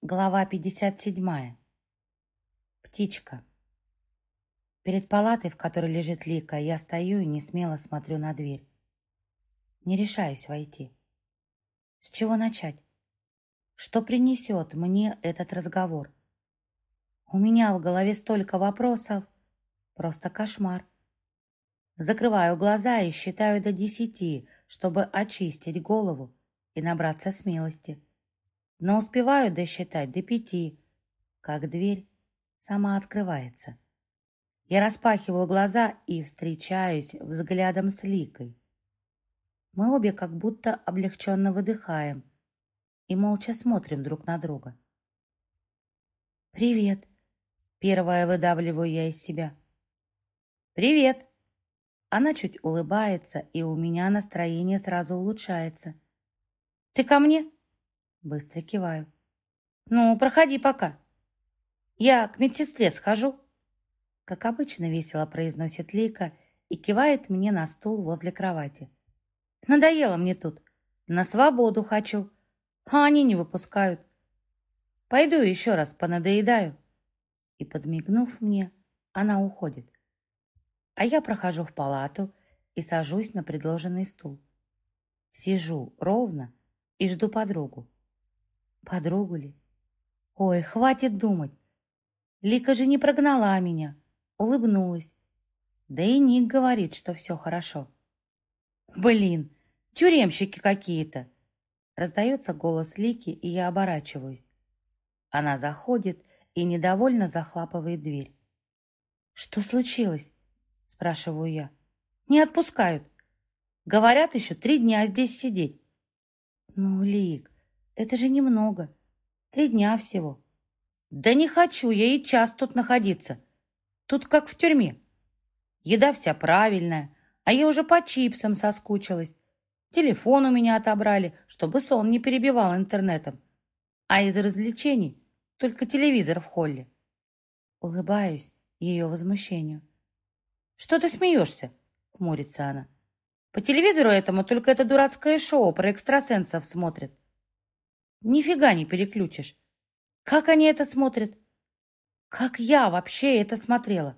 Глава 57. Птичка. Перед палатой, в которой лежит Лика, я стою и не смело смотрю на дверь. Не решаюсь войти. С чего начать? Что принесет мне этот разговор? У меня в голове столько вопросов. Просто кошмар. Закрываю глаза и считаю до десяти, чтобы очистить голову и набраться смелости но успеваю досчитать до пяти, как дверь сама открывается. Я распахиваю глаза и встречаюсь взглядом с Ликой. Мы обе как будто облегченно выдыхаем и молча смотрим друг на друга. «Привет!» — первая выдавливаю я из себя. «Привет!» Она чуть улыбается, и у меня настроение сразу улучшается. «Ты ко мне?» Быстро киваю. «Ну, проходи пока. Я к медсестре схожу». Как обычно весело произносит Лика и кивает мне на стул возле кровати. «Надоело мне тут. На свободу хочу, а они не выпускают. Пойду еще раз понадоедаю». И, подмигнув мне, она уходит. А я прохожу в палату и сажусь на предложенный стул. Сижу ровно и жду подругу. Подругу ли? Ой, хватит думать. Лика же не прогнала меня, улыбнулась. Да и Ник говорит, что все хорошо. Блин, тюремщики какие-то. Раздается голос Лики, и я оборачиваюсь. Она заходит и недовольно захлапывает дверь. «Что случилось?» – спрашиваю я. «Не отпускают. Говорят, еще три дня здесь сидеть». «Ну, Лик, это же немного. Три дня всего. Да не хочу я и час тут находиться. Тут как в тюрьме. Еда вся правильная, а я уже по чипсам соскучилась. Телефон у меня отобрали, чтобы сон не перебивал интернетом. А из развлечений только телевизор в холле. Улыбаюсь ее возмущению. «Что ты смеешься?» — хмурится она. «По телевизору этому только это дурацкое шоу про экстрасенсов смотрят. Нифига не переключишь. Как они это смотрят? Как я вообще это смотрела?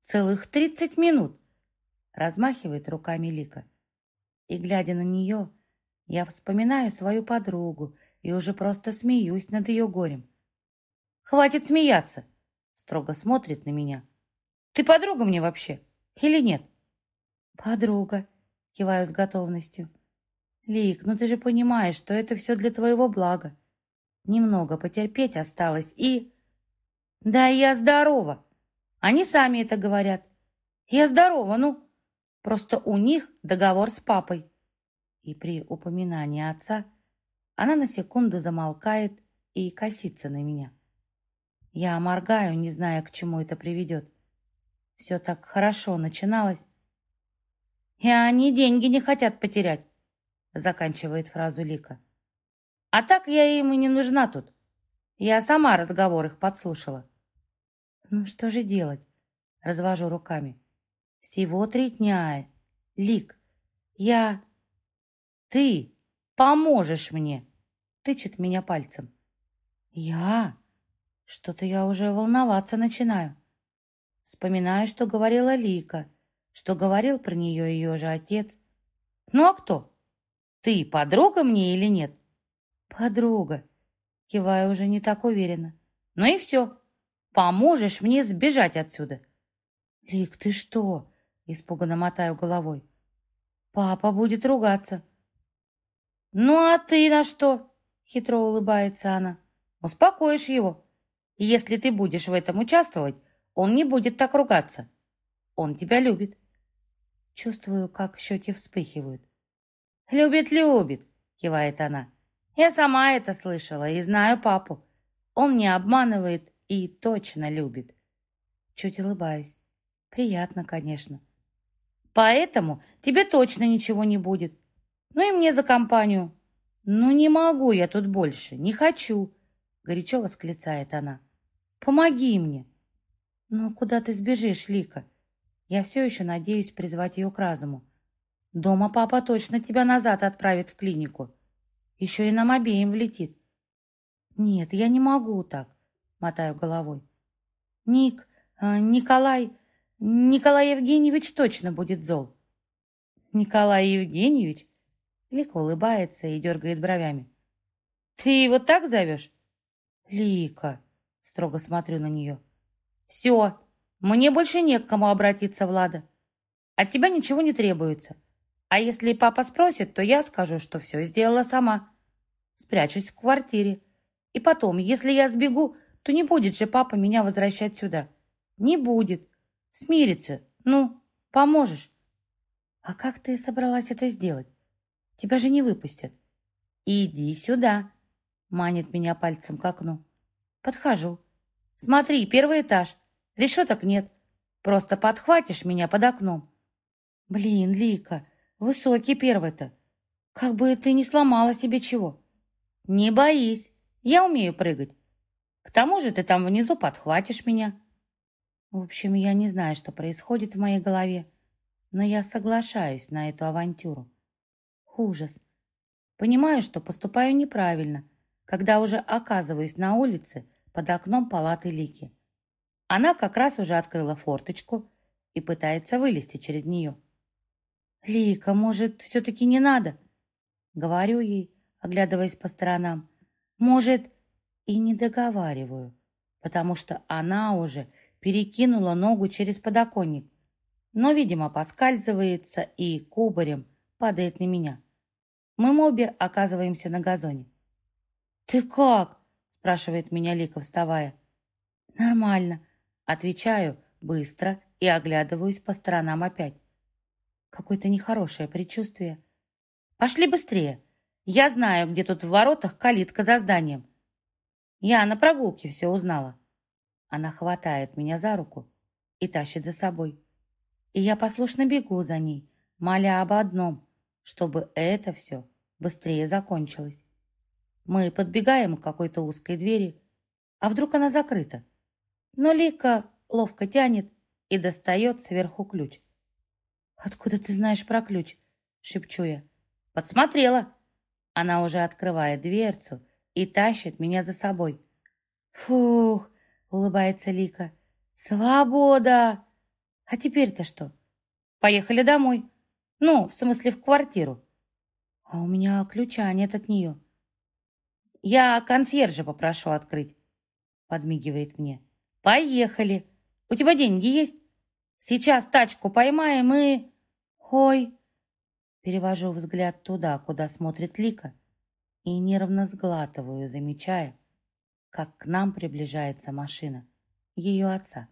Целых тридцать минут. Размахивает руками Лика. И, глядя на нее, я вспоминаю свою подругу и уже просто смеюсь над ее горем. «Хватит смеяться!» Строго смотрит на меня. «Ты подруга мне вообще или нет?» «Подруга», киваю с готовностью. Лик, ну ты же понимаешь, что это все для твоего блага. Немного потерпеть осталось и... Да, я здорова. Они сами это говорят. Я здорова, ну. Просто у них договор с папой. И при упоминании отца она на секунду замолкает и косится на меня. Я моргаю, не зная, к чему это приведет. Все так хорошо начиналось. И они деньги не хотят потерять заканчивает фразу Лика. А так я им и не нужна тут. Я сама разговор их подслушала. Ну что же делать? Развожу руками. Всего три дня. Лик, я... Ты поможешь мне. Тычет меня пальцем. Я? Что-то я уже волноваться начинаю. Вспоминаю, что говорила Лика, что говорил про нее ее же отец. Ну а кто? Ты подруга мне или нет? Подруга. Киваю уже не так уверенно. Ну и все. Поможешь мне сбежать отсюда. Лик, ты что? Испуганно мотаю головой. Папа будет ругаться. Ну а ты на что? Хитро улыбается она. Успокоишь его. Если ты будешь в этом участвовать, он не будет так ругаться. Он тебя любит. Чувствую, как щеки вспыхивают. «Любит, любит», — кивает она. «Я сама это слышала и знаю папу. Он не обманывает и точно любит». Чуть улыбаюсь. Приятно, конечно. «Поэтому тебе точно ничего не будет. Ну и мне за компанию». «Ну не могу я тут больше, не хочу», — горячо восклицает она. «Помоги мне». «Ну куда ты сбежишь, Лика?» Я все еще надеюсь призвать ее к разуму. Дома папа точно тебя назад отправит в клинику. Еще и нам обеим влетит. Нет, я не могу так, мотаю головой. Ник, э, Николай, Николай Евгеньевич точно будет зол. Николай Евгеньевич? Лика улыбается и дергает бровями. Ты его так зовешь? Лика, строго смотрю на нее. Все, мне больше не к кому обратиться, Влада. От тебя ничего не требуется. А если папа спросит, то я скажу, что все сделала сама. Спрячусь в квартире. И потом, если я сбегу, то не будет же папа меня возвращать сюда. Не будет. Смирится. Ну, поможешь. А как ты собралась это сделать? Тебя же не выпустят. Иди сюда. Манит меня пальцем к окну. Подхожу. Смотри, первый этаж. Решеток нет. Просто подхватишь меня под окном. Блин, Лика, высокий первый-то. Как бы ты не сломала себе чего. Не боись, я умею прыгать. К тому же ты там внизу подхватишь меня. В общем, я не знаю, что происходит в моей голове, но я соглашаюсь на эту авантюру. Ужас. Понимаю, что поступаю неправильно, когда уже оказываюсь на улице под окном палаты Лики. Она как раз уже открыла форточку и пытается вылезти через нее. «Лика, может, все-таки не надо?» Говорю ей, оглядываясь по сторонам. «Может, и не договариваю, потому что она уже перекинула ногу через подоконник, но, видимо, поскальзывается и кубарем падает на меня. Мы обе оказываемся на газоне. «Ты как?» – спрашивает меня Лика, вставая. «Нормально», – отвечаю быстро и оглядываюсь по сторонам опять. Какое-то нехорошее предчувствие. «Пошли быстрее. Я знаю, где тут в воротах калитка за зданием. Я на прогулке все узнала». Она хватает меня за руку и тащит за собой. И я послушно бегу за ней, моля об одном, чтобы это все быстрее закончилось. Мы подбегаем к какой-то узкой двери, а вдруг она закрыта. Но Лика ловко тянет и достает сверху ключ. «Откуда ты знаешь про ключ?» — шепчу я. «Подсмотрела!» Она уже открывает дверцу и тащит меня за собой. «Фух!» — улыбается Лика. «Свобода!» «А теперь-то что?» «Поехали домой. Ну, в смысле, в квартиру». «А у меня ключа нет от нее». «Я консьержа попрошу открыть», — подмигивает мне. «Поехали. У тебя деньги есть? Сейчас тачку поймаем и...» «Ой!» Перевожу взгляд туда, куда смотрит Лика, и нервно сглатываю, замечая, как к нам приближается машина ее отца.